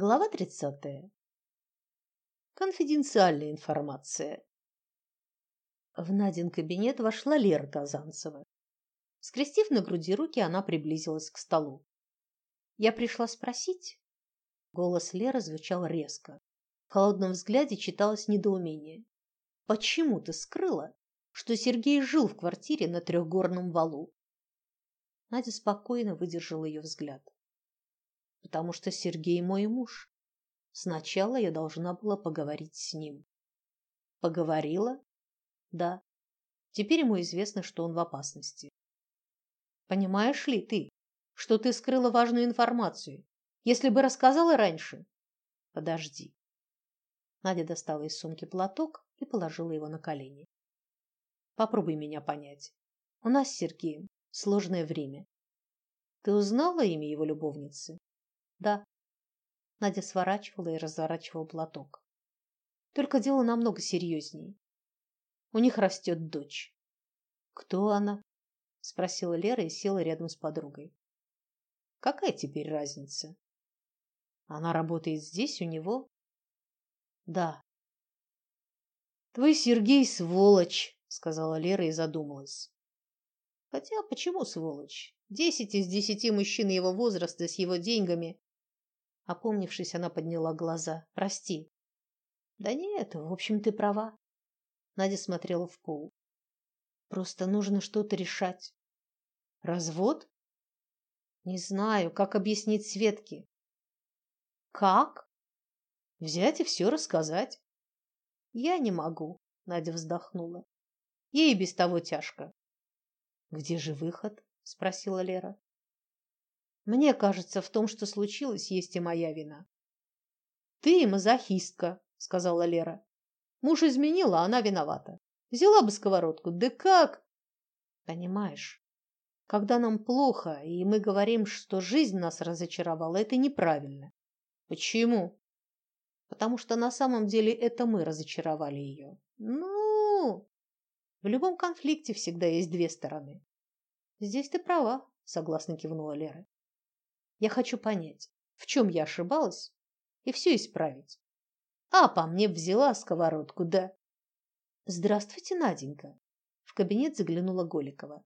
Глава 30. Конфиденциальная информация. В Надин кабинет вошла Лера Казанцева. Скрестив на груди руки, она приблизилась к столу. Я пришла спросить. Голос Леры звучал резко. В холодном взгляде читалось недоумение. Почему ты скрыла, что Сергей жил в квартире на трехгорном валу? Надя спокойно выдержала ее взгляд потому что Сергей мой муж. Сначала я должна была поговорить с ним. Поговорила? Да. Теперь ему известно, что он в опасности. Понимаешь ли ты, что ты скрыла важную информацию? Если бы рассказала раньше. Подожди. Надя достала из сумки платок и положила его на колени. Попробуй меня понять. У нас с Сергеем сложное время. Ты узнала имя его любовницы? Да. Надя сворачивала и разворачивала платок. Только дело намного серьезнее. У них растет дочь. Кто она? спросила Лера и села рядом с подругой. Какая теперь разница? Она работает здесь у него? Да. Твой Сергей сволочь, сказала Лера и задумалась. Хотя почему сволочь? Десять из десяти мужчин его возраста с его деньгами Опомнившись, она подняла глаза. Прости. Да нет, в общем, ты права. Надя смотрела в пол. Просто нужно что-то решать. Развод? Не знаю, как объяснить Светке. Как? Взять и все рассказать. Я не могу, Надя вздохнула. Ей без того тяжко. Где же выход? спросила Лера. Мне кажется, в том, что случилось, есть и моя вина. Ты мазохистка, сказала Лера. Муж изменил, а она виновата. Взяла бы сковородку. Да как? Понимаешь, когда нам плохо, и мы говорим, что жизнь нас разочаровала, это неправильно. Почему? Потому что на самом деле это мы разочаровали ее. Ну, в любом конфликте всегда есть две стороны. Здесь ты права, согласно кивнула Лера. Я хочу понять, в чем я ошибалась, и все исправить. А по мне взяла сковородку, да. Здравствуйте, Наденька. В кабинет заглянула Голикова.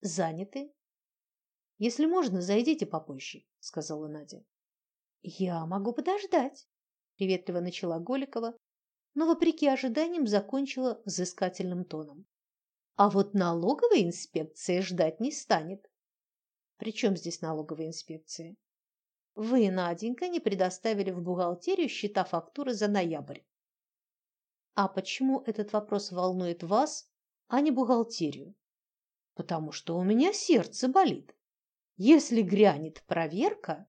Заняты? Если можно, зайдите попозже, сказала Надя. Я могу подождать, приветливо начала Голикова, но вопреки ожиданиям закончила взыскательным тоном. А вот налоговая инспекция ждать не станет. Причем здесь налоговая инспекция? Вы, Наденька, не предоставили в бухгалтерию счета фактуры за ноябрь. А почему этот вопрос волнует вас, а не бухгалтерию? Потому что у меня сердце болит. Если грянет проверка,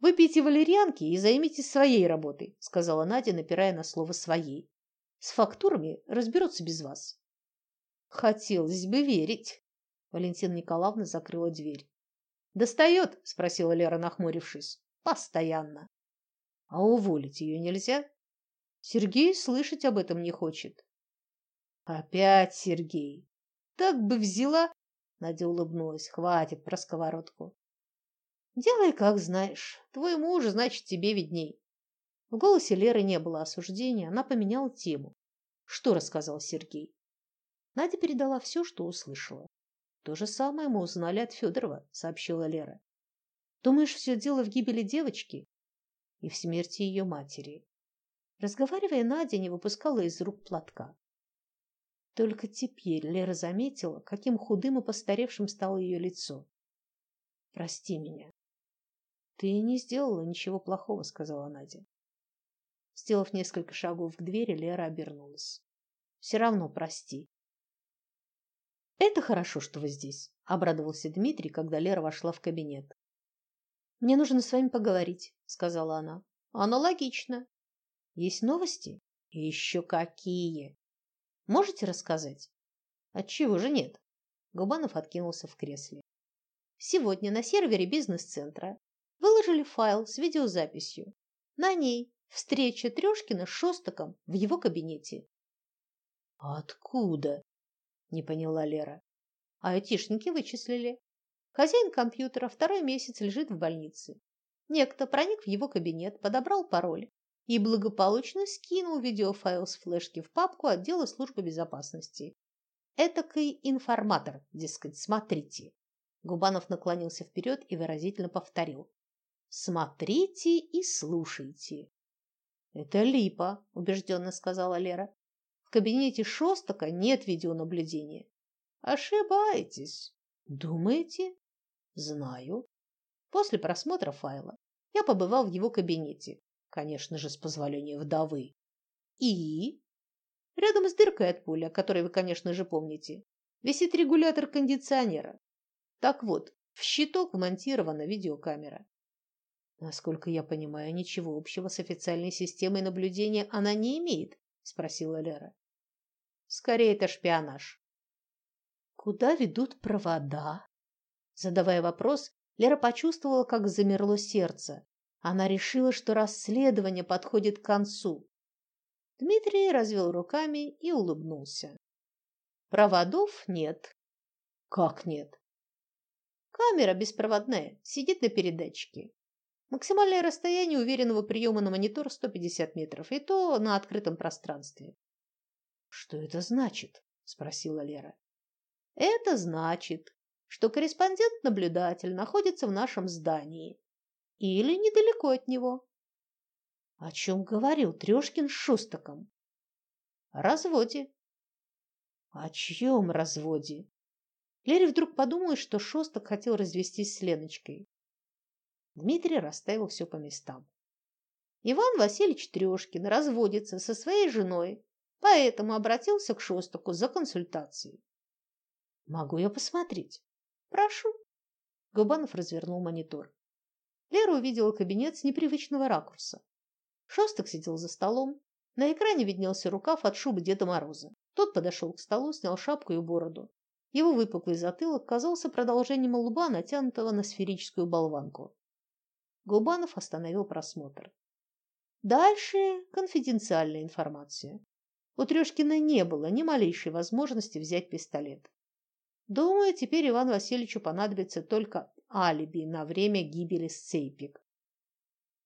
выпейте валерьянки и займитесь своей работой, сказала Надя, напирая на слово своей. С фактурами разберутся без вас. Хотелось бы верить. Валентина Николаевна закрыла дверь. «Достает?» – спросила Лера, нахмурившись. «Постоянно». «А уволить ее нельзя?» Сергей слышать об этом не хочет. «Опять Сергей! Так бы взяла!» Надя улыбнулась. «Хватит про сковородку». «Делай, как знаешь. Твой муж, значит, тебе видней». В голосе Леры не было осуждения, она поменяла тему. Что рассказал Сергей? Надя передала все, что услышала. То же самое мы узнали от Федорова, сообщила Лера. Думаешь, все дело в гибели девочки и в смерти ее матери? Разговаривая, Надя не выпускала из рук платка. Только теперь Лера заметила, каким худым и постаревшим стало ее лицо. Прости меня. Ты не сделала ничего плохого, сказала Надя. Сделав несколько шагов к двери, Лера обернулась. Все равно прости. Это хорошо, что вы здесь, обрадовался Дмитрий, когда Лера вошла в кабинет. Мне нужно с вами поговорить, сказала она. Аналогично. Есть новости? Еще какие? Можете рассказать? Отчего же нет? Губанов откинулся в кресле. Сегодня на сервере бизнес-центра выложили файл с видеозаписью. На ней встреча Трёшкина с Шостаком в его кабинете. Откуда? Не поняла Лера. А айтишники вычислили. Хозяин компьютера второй месяц лежит в больнице. Некто проник в его кабинет, подобрал пароль и благополучно скинул видеофайл с флешки в папку отдела службы безопасности. Этакий информатор, дескать, смотрите. Губанов наклонился вперед и выразительно повторил. Смотрите и слушайте. Это липа, убежденно сказала Лера. В кабинете Шостака нет видеонаблюдения. Ошибаетесь. Думаете? Знаю. После просмотра файла я побывал в его кабинете, конечно же, с позволения вдовы. И рядом с дыркой от пули, о которой вы, конечно же, помните, висит регулятор кондиционера. Так вот, в щиток вмонтирована видеокамера. Насколько я понимаю, ничего общего с официальной системой наблюдения она не имеет, спросила Лера. Скорее это шпионаж. Куда ведут провода? Задавая вопрос, Лера почувствовала, как замерло сердце. Она решила, что расследование подходит к концу. Дмитрий развел руками и улыбнулся. Проводов нет. Как нет? Камера беспроводная, сидит на передатчике. Максимальное расстояние уверенного приема на монитор 150 метров, и то на открытом пространстве. Что это значит? спросила Лера. Это значит, что корреспондент-наблюдатель находится в нашем здании или недалеко от него. О чем говорил Трешкин с Шустаком? О разводе. О чьем разводе? Лере вдруг подумалось, что Шостак хотел развестись с Леночкой. Дмитрий расставил все по местам. Иван Васильевич Трешкин разводится со своей женой, поэтому обратился к Шостаку за консультацией. Могу я посмотреть? Прошу. Губанов развернул монитор. Лера увидела кабинет с непривычного ракурса. Шостак сидел за столом. На экране виднелся рукав от шубы Деда Мороза. Тот подошел к столу, снял шапку и бороду. Его выпуклый затылок казался продолжением лба, натянутого на сферическую болванку. Губанов остановил просмотр. Дальше конфиденциальная информация. У Трешкина не было ни малейшей возможности взять пистолет. Думаю, теперь Иван Васильевичу понадобится только алиби на время гибели Сцейпик.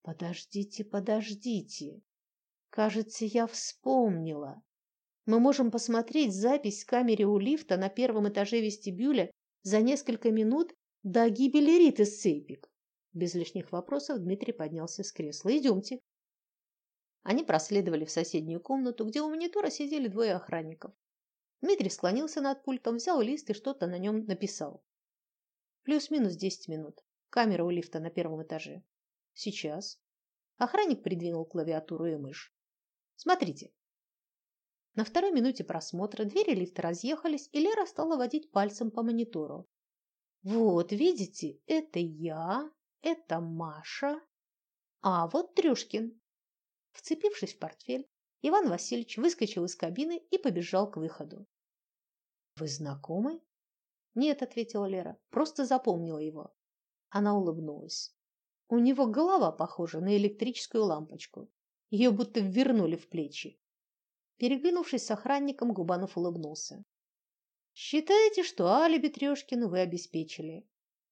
Подождите, подождите. Кажется, я вспомнила. Мы можем посмотреть запись с камеры у лифта на первом этаже вестибюля за несколько минут до гибели Риты Сцейпик. Без лишних вопросов Дмитрий поднялся с кресла. Идемте. Они проследовали в соседнюю комнату, где у монитора сидели двое охранников. Дмитрий склонился над пультом, взял лист и что-то на нем написал. Плюс-минус десять минут. Камера у лифта на первом этаже. Сейчас. Охранник придвинул клавиатуру и мышь. Смотрите. На второй минуте просмотра двери лифта разъехались, и Лера стала водить пальцем по монитору. Вот, видите, это я, это Маша, а вот Трюшкин. Вцепившись в портфель, Иван Васильевич выскочил из кабины и побежал к выходу. Вы знакомы? Нет, ответила Лера. Просто запомнила его. Она улыбнулась. У него голова похожа на электрическую лампочку. Ее будто ввернули в плечи. Переглянувшись с охранником, Губанов улыбнулся. Считаете, что алиби Трёшкину вы обеспечили?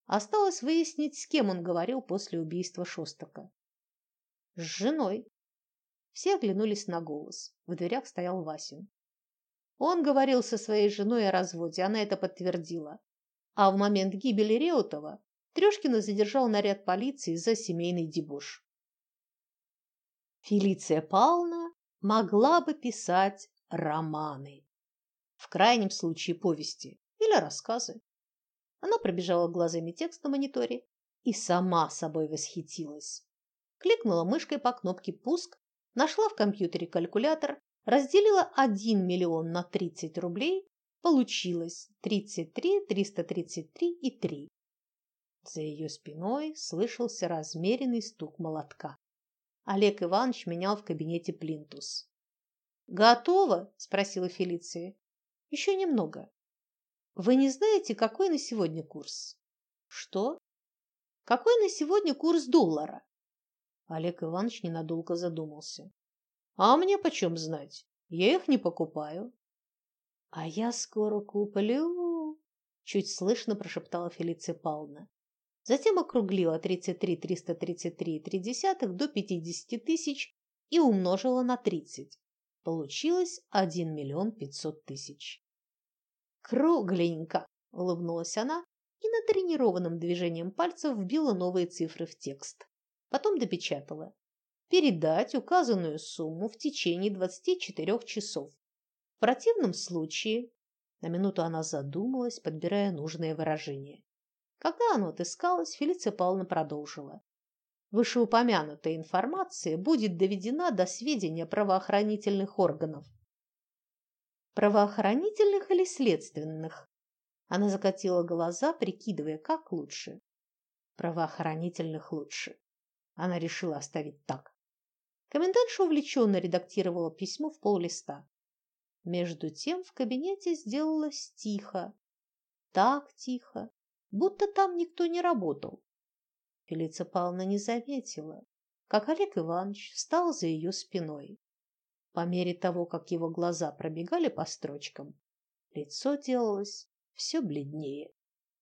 Осталось выяснить, с кем он говорил после убийства Шостака. С женой. Все оглянулись на голос. В дверях стоял Васин. Он говорил со своей женой о разводе, она это подтвердила. А в момент гибели Реутова Трёшкина задержал наряд полиции за семейный дебош. Фелиция Павловна могла бы писать романы, в крайнем случае повести или рассказы. Она пробежала глазами текст на мониторе и сама собой восхитилась. Кликнула мышкой по кнопке «Пуск», нашла в компьютере калькулятор разделила 1 миллион на 30 рублей, получилось 33 333 и 3. За ее спиной слышался размеренный стук молотка. Олег Иванович менял в кабинете плинтус. «Готово?» – спросила Фелиция. «Еще немного. Вы не знаете, какой на сегодня курс?» «Что?» «Какой на сегодня курс доллара?» Олег Иванович ненадолго задумался. А мне почем знать? Я их не покупаю. А я скоро куплю, чуть слышно прошептала Фелиция Павловна. затем округлила 33 333,3 до 50 тысяч и умножила на 30. Получилось 1 миллион 500 тысяч. Кругленько, улыбнулась она и натренированным движением пальцев вбила новые цифры в текст. Потом допечатала. Передать указанную сумму в течение 24 часов. В противном случае, на минуту она задумалась, подбирая нужное выражение. Когда оно отыскалось, Фелиция Павловна продолжила. Вышеупомянутая информация будет доведена до сведения правоохранительных органов. Правоохранительных или следственных? Она закатила глаза, прикидывая, как лучше. Правоохранительных лучше. Она решила оставить так. Комендантша увлеченно редактировала письмо в поллиста. Между тем в кабинете сделалось тихо. Так тихо, будто там никто не работал. Фелиция Павловна не заметила, как Олег Иванович встал за ее спиной. По мере того, как его глаза пробегали по строчкам, лицо делалось все бледнее.